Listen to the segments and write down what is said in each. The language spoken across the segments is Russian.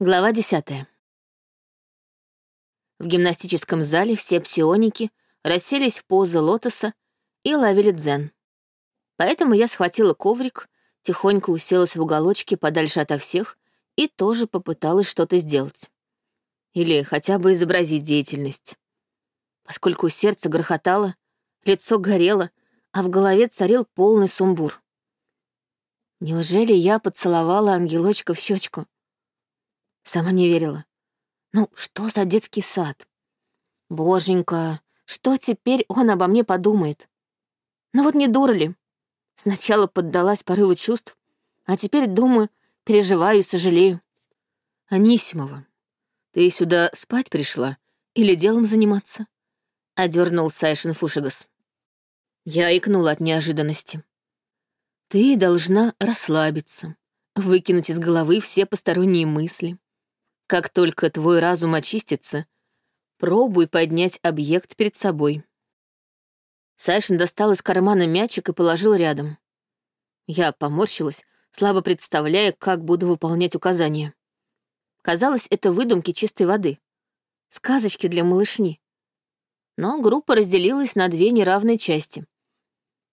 Глава десятая. В гимнастическом зале все псионики расселись в позы лотоса и ловили дзен. Поэтому я схватила коврик, тихонько уселась в уголочке подальше ото всех и тоже попыталась что-то сделать. Или хотя бы изобразить деятельность. Поскольку сердце грохотало, лицо горело, а в голове царил полный сумбур. Неужели я поцеловала ангелочка в щечку? Сама не верила. Ну, что за детский сад? Боженька, что теперь он обо мне подумает? Ну вот не дура ли? Сначала поддалась порыву чувств, а теперь думаю, переживаю и сожалею. Анисимова, ты сюда спать пришла или делом заниматься? Одернул Сайшин Фушигас. Я икнула от неожиданности. Ты должна расслабиться, выкинуть из головы все посторонние мысли. Как только твой разум очистится, пробуй поднять объект перед собой. Сайшин достал из кармана мячик и положил рядом. Я поморщилась, слабо представляя, как буду выполнять указания. Казалось, это выдумки чистой воды. Сказочки для малышни. Но группа разделилась на две неравные части.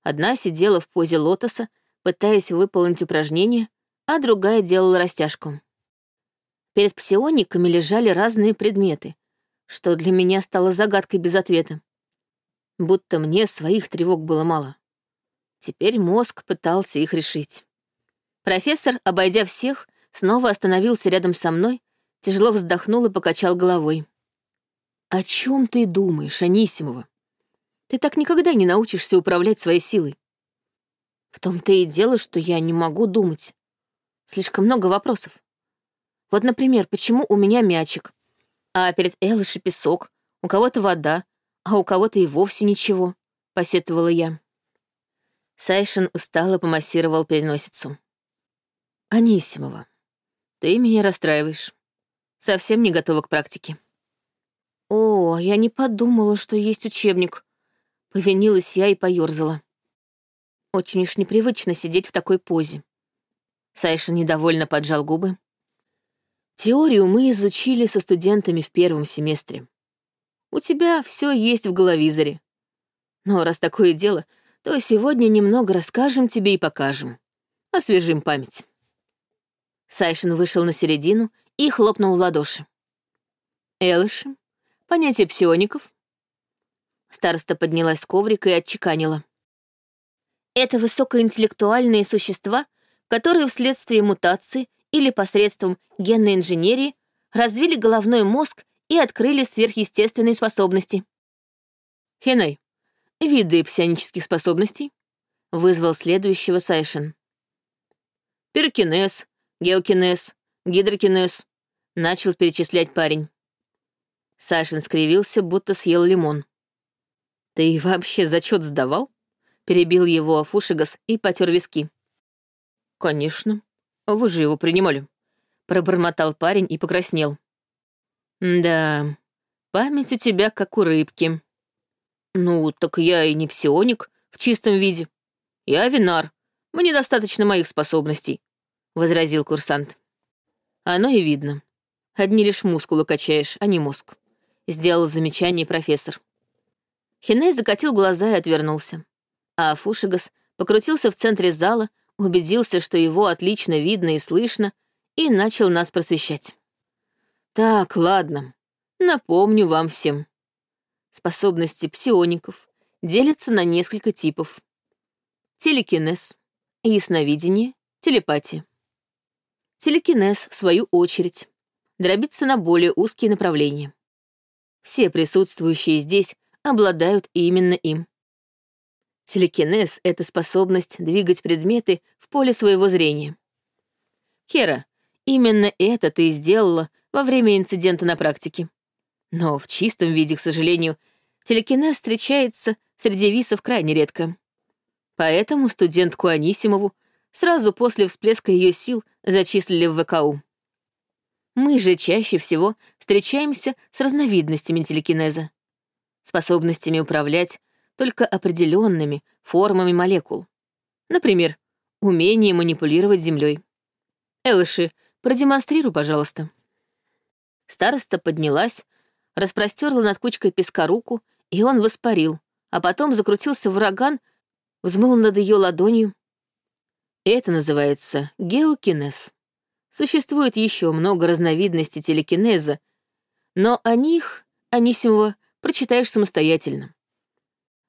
Одна сидела в позе лотоса, пытаясь выполнить упражнение, а другая делала растяжку. Перед псиониками лежали разные предметы, что для меня стало загадкой без ответа. Будто мне своих тревог было мало. Теперь мозг пытался их решить. Профессор, обойдя всех, снова остановился рядом со мной, тяжело вздохнул и покачал головой. «О чем ты думаешь, Анисимова? Ты так никогда не научишься управлять своей силой. В том-то и дело, что я не могу думать. Слишком много вопросов. Вот, например, почему у меня мячик, а перед Элыши песок, у кого-то вода, а у кого-то и вовсе ничего, — посетовала я. Сайшин устало помассировал переносицу. «Анисимова, ты меня расстраиваешь. Совсем не готова к практике». «О, я не подумала, что есть учебник». Повинилась я и поёрзала. Очень уж непривычно сидеть в такой позе. Сайшин недовольно поджал губы, Теорию мы изучили со студентами в первом семестре. У тебя все есть в головизоре. Но раз такое дело, то сегодня немного расскажем тебе и покажем. Освежим память. Сайшин вышел на середину и хлопнул в ладоши. Элыши, понятие псиоников. Староста поднялась с коврика и отчеканила. Это высокоинтеллектуальные существа, которые вследствие мутации или посредством генной инженерии развили головной мозг и открыли сверхъестественные способности. Хеней, виды псионических способностей, вызвал следующего Сайшин. Пирокинез, геокинез, гидрокинез, начал перечислять парень. Сайшин скривился, будто съел лимон. «Ты вообще зачет сдавал?» Перебил его Афушигас и потер виски. «Конечно», вы же его принимали», — пробормотал парень и покраснел. «Да, память у тебя как у рыбки». «Ну, так я и не псионик в чистом виде. Я винар. Мне достаточно моих способностей», — возразил курсант. «Оно и видно. Одни лишь мускулы качаешь, а не мозг», — сделал замечание профессор. Хиней закатил глаза и отвернулся. А Фушигас покрутился в центре зала, убедился, что его отлично видно и слышно, и начал нас просвещать. Так, ладно, напомню вам всем. Способности псиоников делятся на несколько типов. Телекинез, ясновидение, телепатия. Телекинез, в свою очередь, дробится на более узкие направления. Все присутствующие здесь обладают именно им. Телекинез — это способность двигать предметы в поле своего зрения. Кера, именно это ты сделала во время инцидента на практике. Но в чистом виде, к сожалению, телекинез встречается среди висов крайне редко. Поэтому студентку Анисимову сразу после всплеска ее сил зачислили в ВКУ. Мы же чаще всего встречаемся с разновидностями телекинеза. Способностями управлять только определенными формами молекул. Например, умение манипулировать Землей. Элыши, продемонстрируй, пожалуйста. Староста поднялась, распростерла над кучкой песка руку, и он воспарил, а потом закрутился в ураган, взмыл над ее ладонью. Это называется геокинез. Существует еще много разновидностей телекинеза, но о них, Анисимова, прочитаешь самостоятельно.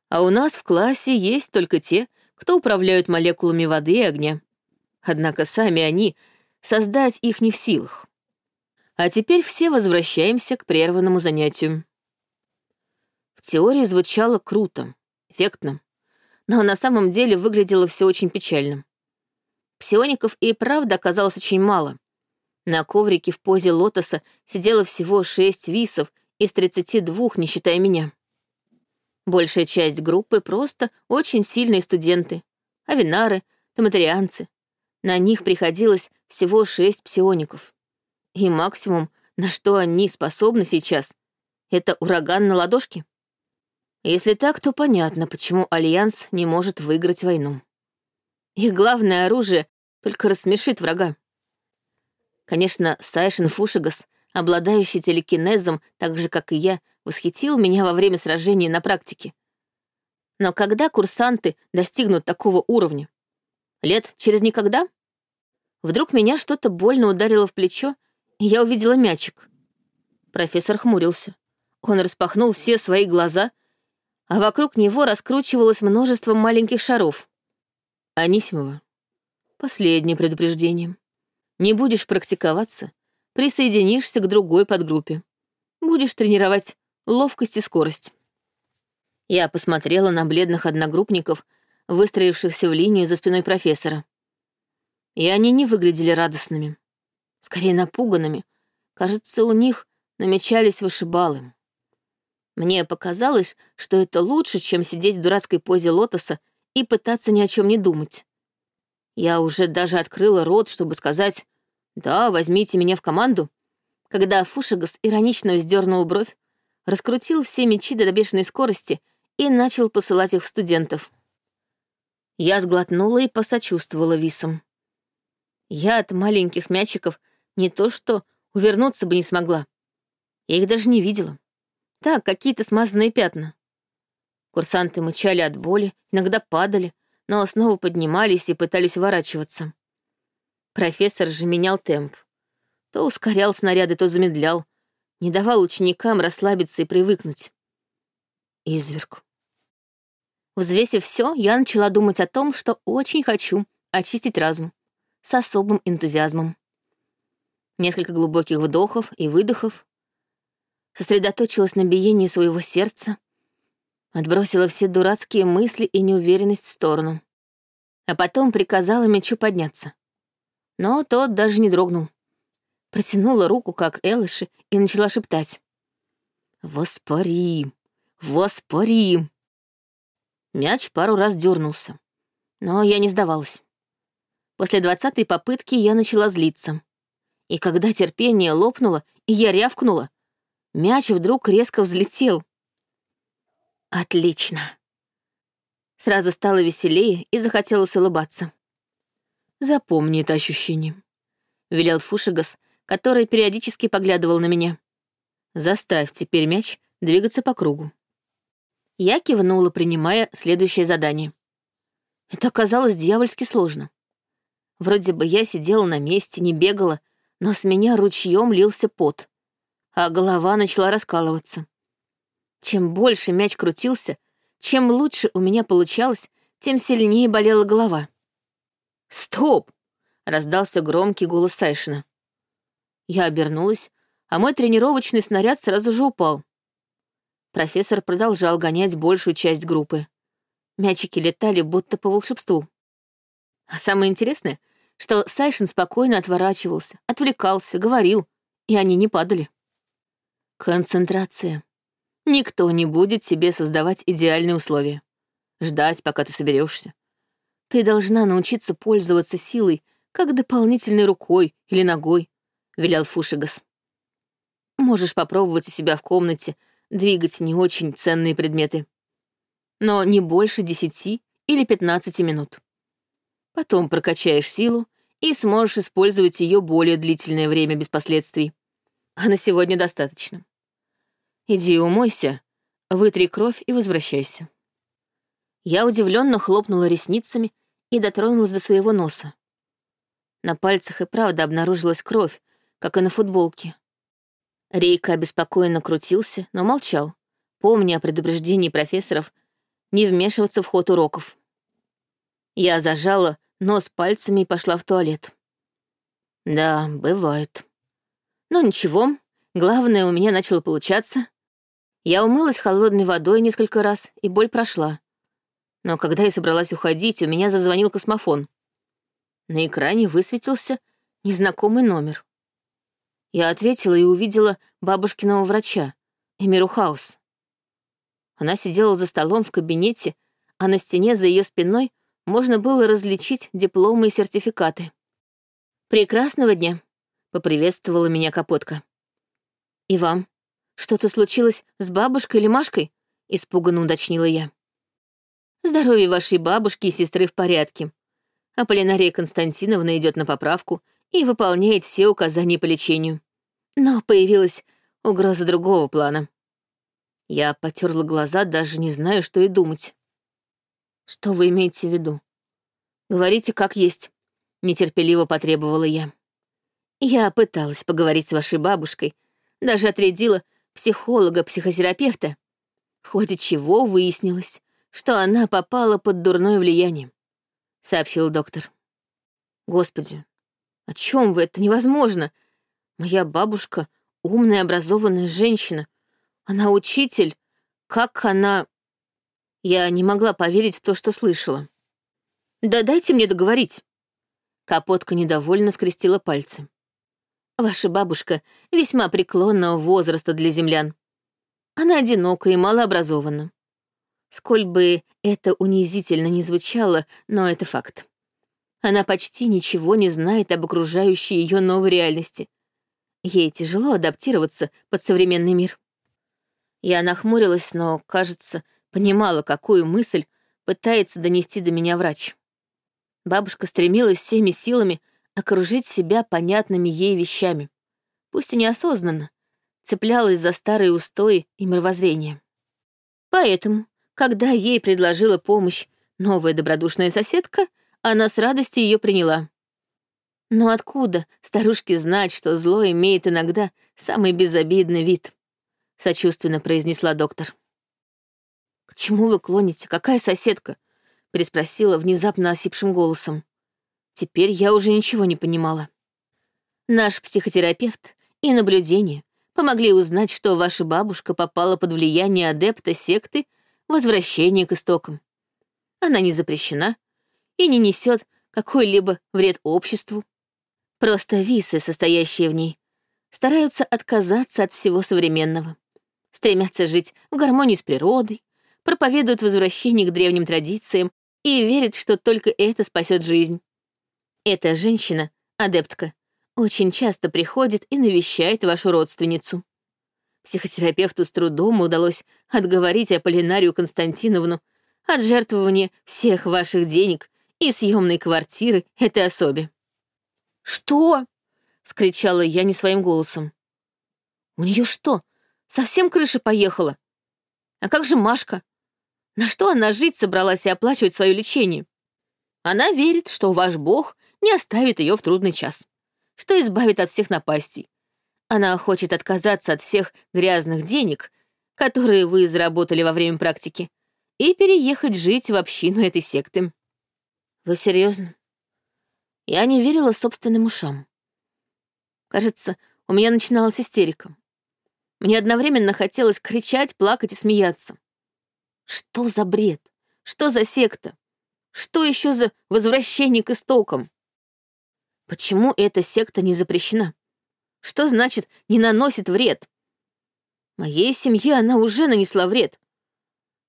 А у нас в классе есть только те, кто управляют молекулами воды и огня. Однако сами они создать их не в силах. А теперь все возвращаемся к прерванному занятию. В теории звучало круто, эффектно, но на самом деле выглядело все очень печально. Псиоников и правда оказалось очень мало. На коврике в позе лотоса сидело всего шесть висов из 32, не считая меня. Большая часть группы просто очень сильные студенты. Авинары, томатарианцы. На них приходилось всего шесть псиоников. И максимум, на что они способны сейчас, это ураган на ладошке. Если так, то понятно, почему Альянс не может выиграть войну. Их главное оружие только рассмешит врага. Конечно, Сайшин Фушигас, обладающий телекинезом, так же, как и я, восхитил меня во время сражений на практике. Но когда курсанты достигнут такого уровня? Лет через никогда? Вдруг меня что-то больно ударило в плечо, и я увидела мячик. Профессор хмурился. Он распахнул все свои глаза, а вокруг него раскручивалось множество маленьких шаров. Анисимова. Последнее предупреждение. Не будешь практиковаться, присоединишься к другой подгруппе. Будешь тренировать ловкость и скорость. Я посмотрела на бледных одногруппников, выстроившихся в линию за спиной профессора. И они не выглядели радостными. Скорее напуганными. Кажется, у них намечались вышибалы. Мне показалось, что это лучше, чем сидеть в дурацкой позе лотоса и пытаться ни о чем не думать. Я уже даже открыла рот, чтобы сказать «Да, возьмите меня в команду», когда Фушигас иронично вздернул бровь, раскрутил все мечи до бешеной скорости и начал посылать их в студентов. Я сглотнула и посочувствовала висам. Я от маленьких мячиков не то что увернуться бы не смогла. Я их даже не видела. Так, какие-то смазанные пятна. Курсанты мычали от боли, иногда падали, но снова поднимались и пытались уворачиваться. Профессор же менял темп. То ускорял снаряды, то замедлял, не давал ученикам расслабиться и привыкнуть. Изверг. Взвесив все, я начала думать о том, что очень хочу очистить разум с особым энтузиазмом. Несколько глубоких вдохов и выдохов. Сосредоточилась на биении своего сердца. Отбросила все дурацкие мысли и неуверенность в сторону. А потом приказала мечу подняться. Но тот даже не дрогнул. Протянула руку, как Элыши, и начала шептать. «Воспарим! Воспарим!» Мяч пару раз дернулся, но я не сдавалась. После двадцатой попытки я начала злиться. И когда терпение лопнуло, и я рявкнула, мяч вдруг резко взлетел. Отлично. Сразу стало веселее и захотелось улыбаться. «Запомни это ощущение», — велел Фушигас, который периодически поглядывал на меня. «Заставь теперь мяч двигаться по кругу». Я кивнула, принимая следующее задание. Это оказалось дьявольски сложно. Вроде бы я сидела на месте, не бегала, но с меня ручьем лился пот, а голова начала раскалываться. Чем больше мяч крутился, чем лучше у меня получалось, тем сильнее болела голова. «Стоп!» — раздался громкий голос Сайшина. Я обернулась, а мой тренировочный снаряд сразу же упал. Профессор продолжал гонять большую часть группы. Мячики летали будто по волшебству. А самое интересное, что Сайшин спокойно отворачивался, отвлекался, говорил, и они не падали. Концентрация. Никто не будет тебе создавать идеальные условия. Ждать, пока ты соберешься. Ты должна научиться пользоваться силой, как дополнительной рукой или ногой, — велел Фушигас. Можешь попробовать у себя в комнате двигать не очень ценные предметы. Но не больше десяти или пятнадцати минут. Потом прокачаешь силу и сможешь использовать ее более длительное время без последствий. а на сегодня достаточно. Иди умойся, вытри кровь и возвращайся. Я удивленно хлопнула ресницами и дотронулась до своего носа. На пальцах и правда обнаружилась кровь, как и на футболке. Рейка обеспокоенно крутился, но молчал, помня о предупреждении профессоров не вмешиваться в ход уроков. Я зажала нос пальцами и пошла в туалет. Да, бывает. Но ничего, главное, у меня начало получаться. Я умылась холодной водой несколько раз, и боль прошла. Но когда я собралась уходить, у меня зазвонил космофон. На экране высветился незнакомый номер. Я ответила и увидела бабушкиного врача, Эмиру Хаус. Она сидела за столом в кабинете, а на стене за ее спиной можно было различить дипломы и сертификаты. «Прекрасного дня», — поприветствовала меня Капотка. «И вам? Что-то случилось с бабушкой или Машкой?» — испуганно уточнила я. «Здоровье вашей бабушки и сестры в порядке. Аполлинария Константиновна идет на поправку и выполняет все указания по лечению. Но появилась угроза другого плана. Я потерла глаза, даже не знаю, что и думать. Что вы имеете в виду? Говорите, как есть. Нетерпеливо потребовала я. Я пыталась поговорить с вашей бабушкой, даже отрядила психолога, психотерапевта, в ходе чего выяснилось, что она попала под дурное влияние, сообщил доктор. Господи, о чем вы? Это невозможно. Моя бабушка — умная, образованная женщина. Она учитель. Как она... Я не могла поверить в то, что слышала. «Да дайте мне договорить». Капотка недовольно скрестила пальцы. «Ваша бабушка весьма преклонного возраста для землян. Она одинока и малообразована. Сколь бы это унизительно не звучало, но это факт. Она почти ничего не знает об окружающей ее новой реальности. Ей тяжело адаптироваться под современный мир. Я нахмурилась, но, кажется, понимала, какую мысль пытается донести до меня врач. Бабушка стремилась всеми силами окружить себя понятными ей вещами, пусть и неосознанно, цеплялась за старые устои и мировоззрение. Поэтому, когда ей предложила помощь новая добродушная соседка, она с радостью ее приняла. Но откуда старушке знать, что зло имеет иногда самый безобидный вид? Сочувственно произнесла доктор. «К чему вы клоните? Какая соседка?» переспросила внезапно осипшим голосом. Теперь я уже ничего не понимала. Наш психотерапевт и наблюдение помогли узнать, что ваша бабушка попала под влияние адепта секты возвращения к истокам. Она не запрещена и не несет какой-либо вред обществу. Просто висы, состоящие в ней, стараются отказаться от всего современного, стремятся жить в гармонии с природой, проповедуют возвращение к древним традициям и верят, что только это спасет жизнь. Эта женщина, адептка, очень часто приходит и навещает вашу родственницу. Психотерапевту с трудом удалось отговорить Аполлинарию Константиновну от жертвования всех ваших денег и съемной квартиры этой особе. «Что?» — скричала я не своим голосом. «У нее что, совсем крыша поехала? А как же Машка? На что она жить собралась и оплачивать свое лечение? Она верит, что ваш бог не оставит ее в трудный час, что избавит от всех напастей. Она хочет отказаться от всех грязных денег, которые вы заработали во время практики, и переехать жить в общину этой секты. Вы серьезно? Я не верила собственным ушам. Кажется, у меня начиналась истерика. Мне одновременно хотелось кричать, плакать и смеяться. Что за бред? Что за секта? Что еще за возвращение к истокам? Почему эта секта не запрещена? Что значит «не наносит вред»? Моей семье она уже нанесла вред.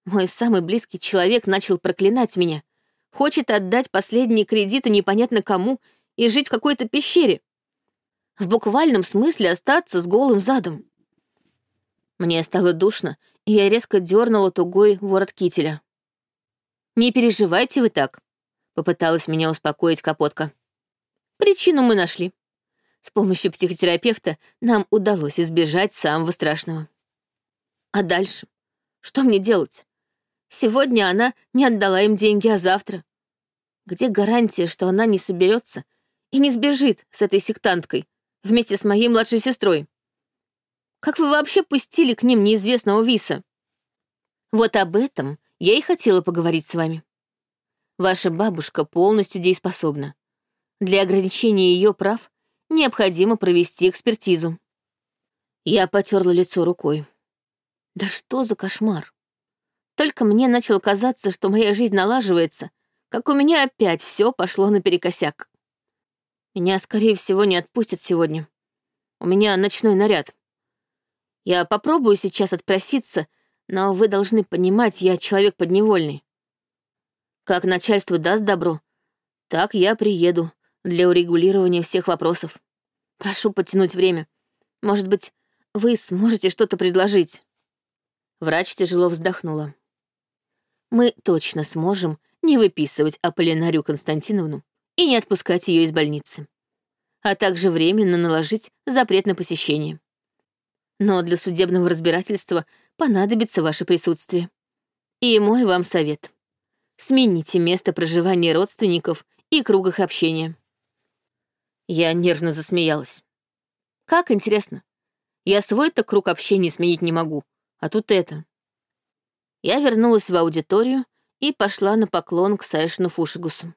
Мой самый близкий человек начал проклинать меня, хочет отдать последние кредиты непонятно кому и жить в какой-то пещере. В буквальном смысле остаться с голым задом. Мне стало душно, и я резко дернула тугой ворот кителя. «Не переживайте вы так», — попыталась меня успокоить Капотка. «Причину мы нашли. С помощью психотерапевта нам удалось избежать самого страшного. А дальше? Что мне делать? Сегодня она не отдала им деньги, а завтра. Где гарантия, что она не соберется и не сбежит с этой сектанткой вместе с моей младшей сестрой? Как вы вообще пустили к ним неизвестного Виса? Вот об этом я и хотела поговорить с вами. Ваша бабушка полностью дееспособна. Для ограничения ее прав необходимо провести экспертизу. Я потерла лицо рукой. Да что за кошмар? Только мне начало казаться, что моя жизнь налаживается, как у меня опять все пошло наперекосяк. Меня, скорее всего, не отпустят сегодня. У меня ночной наряд. Я попробую сейчас отпроситься, но вы должны понимать, я человек подневольный. Как начальство даст добро, так я приеду для урегулирования всех вопросов. Прошу потянуть время. Может быть, вы сможете что-то предложить?» Врач тяжело вздохнула. «Мы точно сможем не выписывать Аполлинарию Константиновну и не отпускать ее из больницы, а также временно наложить запрет на посещение. Но для судебного разбирательства понадобится ваше присутствие. И мой вам совет. Смените место проживания родственников и круг их общения. Я нервно засмеялась. Как интересно. Я свой-то круг общения сменить не могу, а тут это. Я вернулась в аудиторию и пошла на поклон к Сайшину Фушигусу.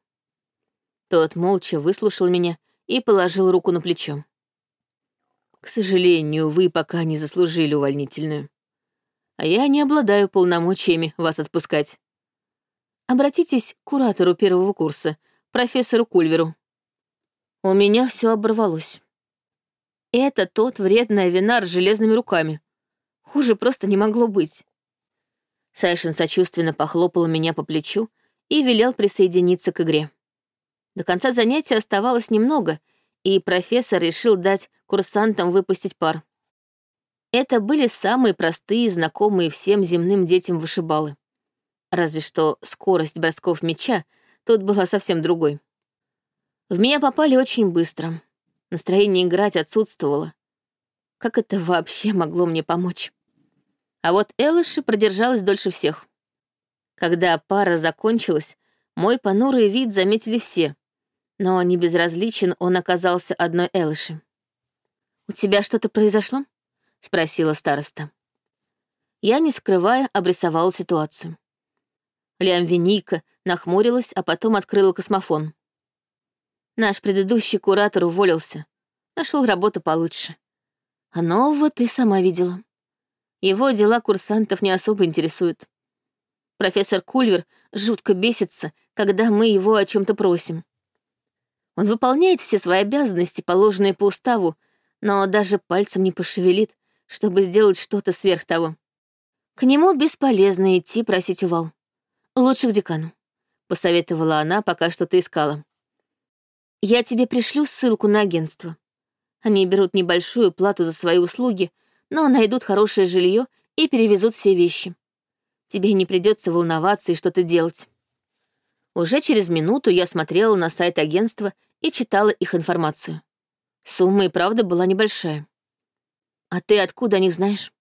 Тот молча выслушал меня и положил руку на плечо. К сожалению, вы пока не заслужили увольнительную. А я не обладаю полномочиями вас отпускать. Обратитесь к куратору первого курса, профессору Кульверу. У меня все оборвалось. Это тот вредный винар с железными руками. Хуже просто не могло быть. Сайшин сочувственно похлопал меня по плечу и велел присоединиться к игре. До конца занятия оставалось немного, и профессор решил дать курсантам выпустить пар. Это были самые простые, знакомые всем земным детям вышибалы. Разве что скорость бросков мяча тут была совсем другой. В меня попали очень быстро. Настроение играть отсутствовало. Как это вообще могло мне помочь? А вот Элыши продержалась дольше всех. Когда пара закончилась, мой понурый вид заметили все, но не безразличен он оказался одной Элыши. «У тебя что-то произошло?» — спросила староста. Я, не скрывая, обрисовала ситуацию. Лямвиника нахмурилась, а потом открыла космофон. Наш предыдущий куратор уволился. Нашел работу получше. А нового ты сама видела. Его дела курсантов не особо интересуют. Профессор Кульвер жутко бесится, когда мы его о чем то просим. Он выполняет все свои обязанности, положенные по уставу, но даже пальцем не пошевелит, чтобы сделать что-то сверх того. К нему бесполезно идти просить увал. Лучше к декану», — посоветовала она, пока что-то искала. «Я тебе пришлю ссылку на агентство. Они берут небольшую плату за свои услуги, но найдут хорошее жилье и перевезут все вещи. Тебе не придется волноваться и что-то делать». Уже через минуту я смотрела на сайт агентства и читала их информацию. Сумма и правда была небольшая. «А ты откуда о них знаешь?»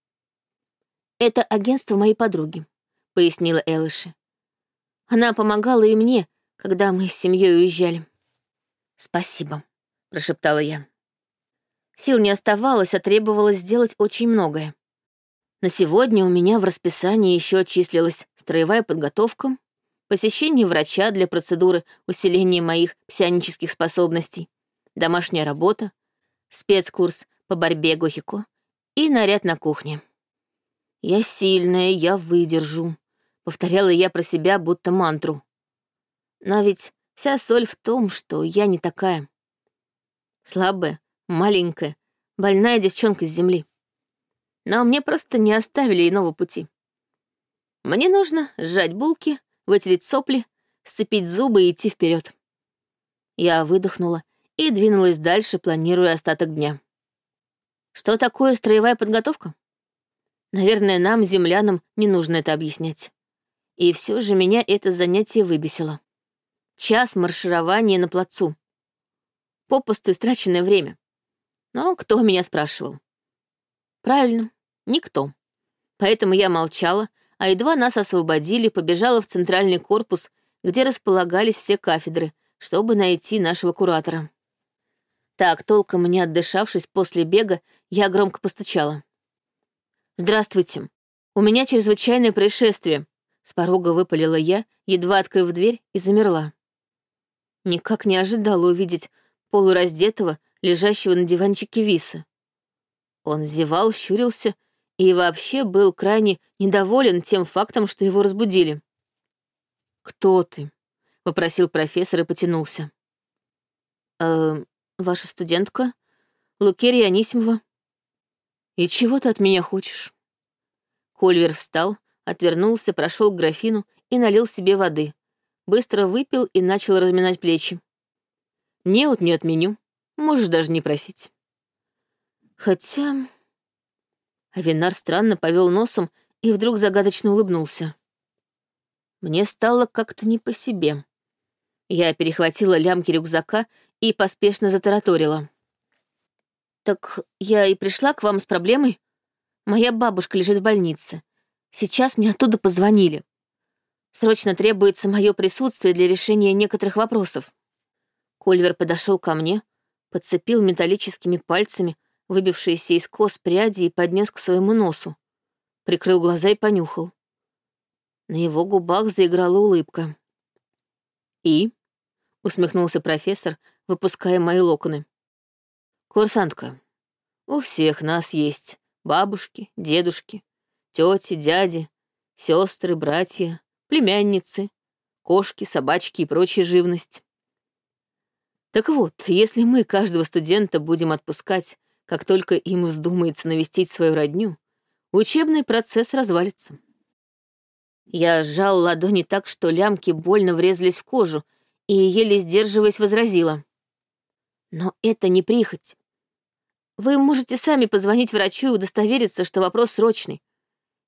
«Это агентство моей подруги», — пояснила Элыши. Она помогала и мне, когда мы с семьей уезжали. «Спасибо», — прошептала я. Сил не оставалось, а требовалось сделать очень многое. На сегодня у меня в расписании еще числилась строевая подготовка, посещение врача для процедуры усиления моих псионических способностей, домашняя работа, спецкурс по борьбе Гохико и наряд на кухне. Я сильная, я выдержу, Повторяла я про себя, будто мантру. Но ведь вся соль в том, что я не такая. Слабая, маленькая, больная девчонка с земли. Но мне просто не оставили иного пути. Мне нужно сжать булки, вытереть сопли, сцепить зубы и идти вперед. Я выдохнула и двинулась дальше, планируя остаток дня. Что такое строевая подготовка? Наверное, нам, землянам, не нужно это объяснять. И все же меня это занятие выбесило. Час марширования на плацу. Попусту истраченное время. Но кто меня спрашивал? Правильно, никто. Поэтому я молчала, а едва нас освободили, побежала в центральный корпус, где располагались все кафедры, чтобы найти нашего куратора. Так, толком не отдышавшись после бега, я громко постучала. «Здравствуйте. У меня чрезвычайное происшествие», — с порога выпалила я, едва открыв дверь, и замерла. Никак не ожидала увидеть полураздетого, лежащего на диванчике Виса. Он зевал, щурился и вообще был крайне недоволен тем фактом, что его разбудили. «Кто ты?» — попросил профессор и потянулся. «Э, ваша студентка, Лукерия Анисимова. И чего ты от меня хочешь?» Кольвер встал, отвернулся, прошел к графину и налил себе воды. Быстро выпил и начал разминать плечи. «Неот не отменю, можешь даже не просить». Хотя... Авинар странно повел носом и вдруг загадочно улыбнулся. Мне стало как-то не по себе. Я перехватила лямки рюкзака и поспешно затараторила. «Так я и пришла к вам с проблемой. Моя бабушка лежит в больнице. Сейчас мне оттуда позвонили. Срочно требуется мое присутствие для решения некоторых вопросов». Кольвер подошел ко мне, подцепил металлическими пальцами выбившиеся из кос пряди и поднес к своему носу. Прикрыл глаза и понюхал. На его губах заиграла улыбка. «И?» — усмехнулся профессор, выпуская мои локоны. «Курсантка, у всех нас есть бабушки, дедушки, тети, дяди, сестры, братья, племянницы, кошки, собачки и прочая живность. Так вот, если мы каждого студента будем отпускать как только им вздумается навестить свою родню, учебный процесс развалится. Я сжал ладони так, что лямки больно врезались в кожу, и, еле сдерживаясь, возразила. Но это не прихоть. Вы можете сами позвонить врачу и удостовериться, что вопрос срочный.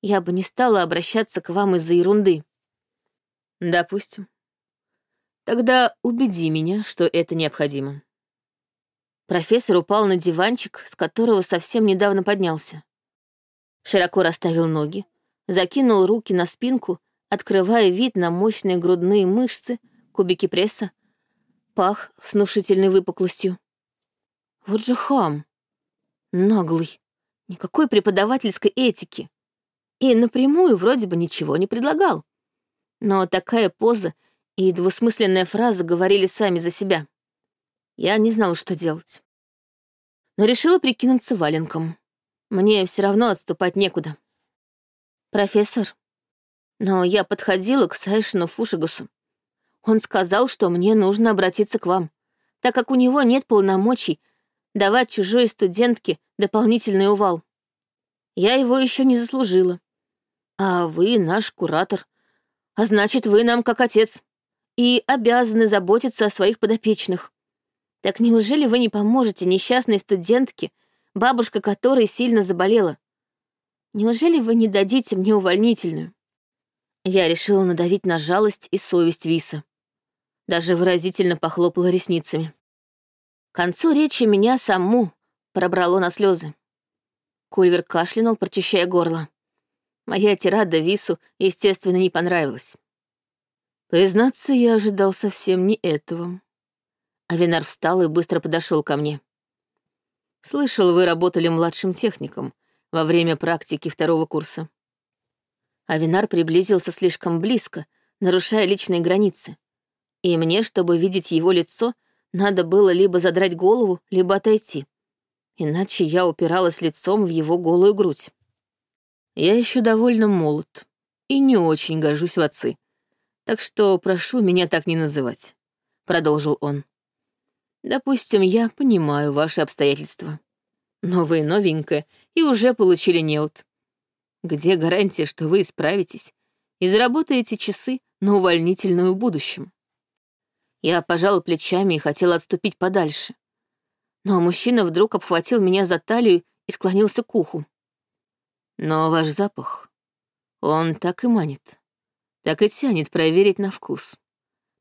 Я бы не стала обращаться к вам из-за ерунды. Допустим. Тогда убеди меня, что это необходимо. Профессор упал на диванчик, с которого совсем недавно поднялся. Широко расставил ноги, закинул руки на спинку, открывая вид на мощные грудные мышцы, кубики пресса, пах с внушительной выпуклостью. Вот же хам. Наглый. Никакой преподавательской этики. И напрямую вроде бы ничего не предлагал. Но такая поза и двусмысленная фраза говорили сами за себя. Я не знала, что делать. Но решила прикинуться валенком. Мне все равно отступать некуда. Профессор, но я подходила к Сайшину Фушигусу. Он сказал, что мне нужно обратиться к вам, так как у него нет полномочий давать чужой студентке дополнительный увал. Я его еще не заслужила. А вы наш куратор. А значит, вы нам как отец. И обязаны заботиться о своих подопечных. Так неужели вы не поможете несчастной студентке, бабушка которой сильно заболела? Неужели вы не дадите мне увольнительную? Я решила надавить на жалость и совесть Виса. Даже выразительно похлопала ресницами. К концу речи меня саму пробрало на слезы. Кульвер кашлянул, прочищая горло. Моя тирада Вису, естественно, не понравилась. Признаться, я ожидал совсем не этого. Авинар встал и быстро подошел ко мне. «Слышал, вы работали младшим техником во время практики второго курса». Авинар приблизился слишком близко, нарушая личные границы. И мне, чтобы видеть его лицо, надо было либо задрать голову, либо отойти. Иначе я упиралась лицом в его голую грудь. Я еще довольно молод и не очень гожусь в отцы. Так что прошу меня так не называть», — продолжил он. Допустим, я понимаю ваши обстоятельства. Но вы новенькая и уже получили неуд. Где гарантия, что вы исправитесь и заработаете часы на увольнительную в будущем? Я пожала плечами и хотела отступить подальше. Но мужчина вдруг обхватил меня за талию и склонился к уху. Но ваш запах, он так и манит, так и тянет проверить на вкус,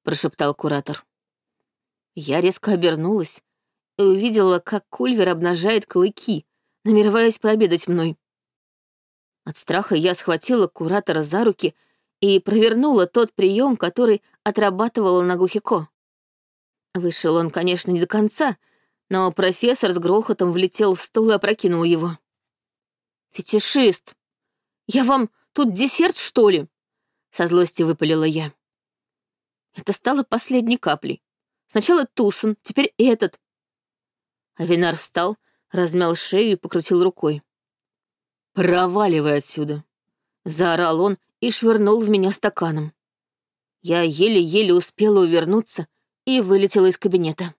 прошептал куратор. Я резко обернулась и увидела, как Кульвер обнажает клыки, намереваясь пообедать мной. От страха я схватила куратора за руки и провернула тот прием, который отрабатывала на Гухико. Вышел он, конечно, не до конца, но профессор с грохотом влетел в стол и опрокинул его. «Фетишист! Я вам тут десерт, что ли?» Со злости выпалила я. Это стало последней каплей. Сначала Тусон, теперь этот. Авинар встал, размял шею и покрутил рукой. «Проваливай отсюда!» — заорал он и швырнул в меня стаканом. Я еле-еле успела увернуться и вылетела из кабинета.